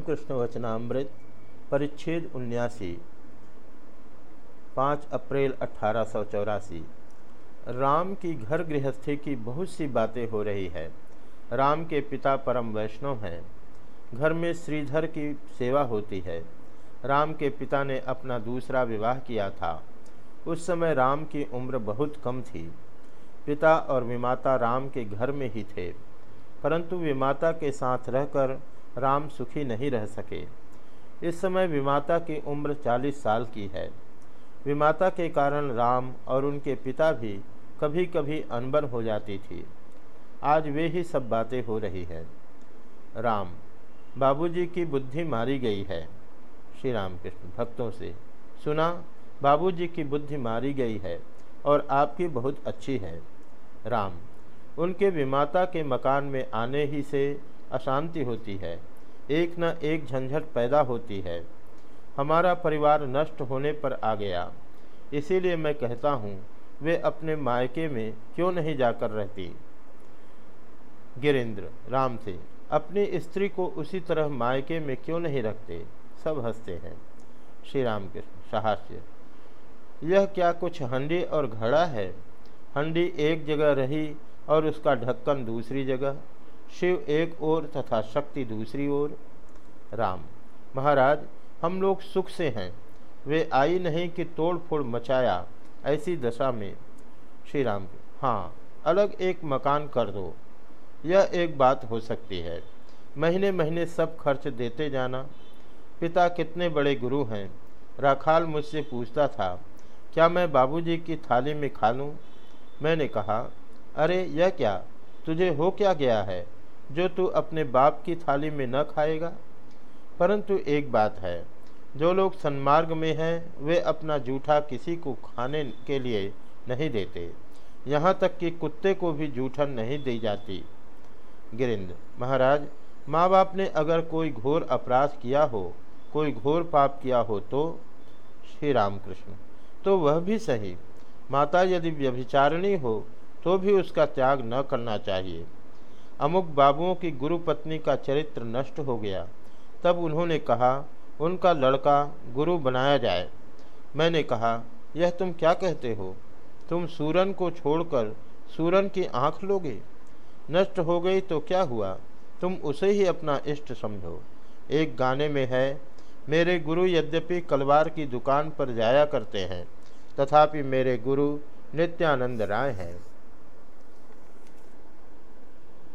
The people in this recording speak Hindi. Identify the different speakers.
Speaker 1: कृष्ण वचनामृत परिच्छेद उन्यासी, पाँच अप्रैल अठारह सौ चौरासी। राम की घर गृहस्थी की बहुत सी बातें हो रही है। राम के पिता परम वैष्णव हैं। घर में श्रीधर की सेवा होती है। राम के पिता ने अपना दूसरा विवाह किया था। उस समय राम की उम्र बहुत कम थी। पिता और विमाता राम के घर में ही थे। परंतु विमाता के साथ रहकर राम सुखी नहीं रह सके। इस समय विमाता की उम्र चालीस साल की है। विमाता के कारण राम और उनके पिता भी कभी कभी अनबन हो जाती थी। आज वे ही सब बातें हो रही हैं। राम, बाबूजी की बुद्धि मारी गई है। श्री राम कृष्ण भक्तों से, सुना, बाबूजी की बुद्धि मारी गई है और आपकी बहुत अच्छी है। राम, उनके विमाता के मकान में आने ही से अशांति होती है। एक न एक झंझट पैदा होती है। हमारा परिवार नष्ट होने पर आ गया। इसीलिए मैं कहता हूँ, वे अपने मायके में क्यों नहीं जाकर रहती? गिरेंद्र, राम से, अपनी स्त्री को उसी तरह मायके में क्यों नहीं रखते? सब हँसते हैं। श्री राम कृष्ण साहस्य। यह क्या कुछ हंडी और घड़ा है? हंडी एक जगह रही और उसका ढक्कन दूसरी जगह। शिव एक ओर तथा शक्ति दूसरी ओर। राम, महाराज, हम लोग सुख से हैं। वे आई नहीं कि तोड़ फोड़ मचाया ऐसी दशा में। श्री राम हाँ अलग एक मकान कर दो। यह एक बात हो सकती है। महीने महीने सब खर्च देते जाना। पिता कितने बड़े गुरु हैं। राखाल मुझसे पूछता था, क्या मैं बाबूजी की थाली में खा लूँ? मैंने कहा, अरे, यह क्या? तुझे हो क्या गया है? जो तू अपने बाप की थाली में न खाएगा। परंतु एक बात है, जो लोग सन्मार्ग में हैं, वे अपना जूठा किसी को खाने के लिए नहीं देते। यहाँ तक कि कुत्ते को भी जूठन नहीं दी जाती। गिरिंद, महाराज माँ बाप ने अगर कोई घोर अपराध किया हो, कोई घोर पाप किया हो तो? श्री रामकृष्ण तो वह भी सही। माता यदि व्यभिचारिणी हो तो भी उसका त्याग न करना चाहिए। अमुक बाबुओं की गुरु पत्नी का चरित्र नष्ट हो गया। तब उन्होंने कहा, उनका लड़का गुरु बनाया जाए। मैंने कहा, यह तुम क्या कहते हो? तुम सूरन को छोड़कर सूरन की आँख लोगे? नष्ट हो गई तो क्या हुआ? तुम उसे ही अपना इष्ट समझो। एक गाने में है, मेरे गुरु यद्यपि कलवार की दुकान पर जाया करते हैं, तथापि मेरे गुरु नित्यानंद राय हैं।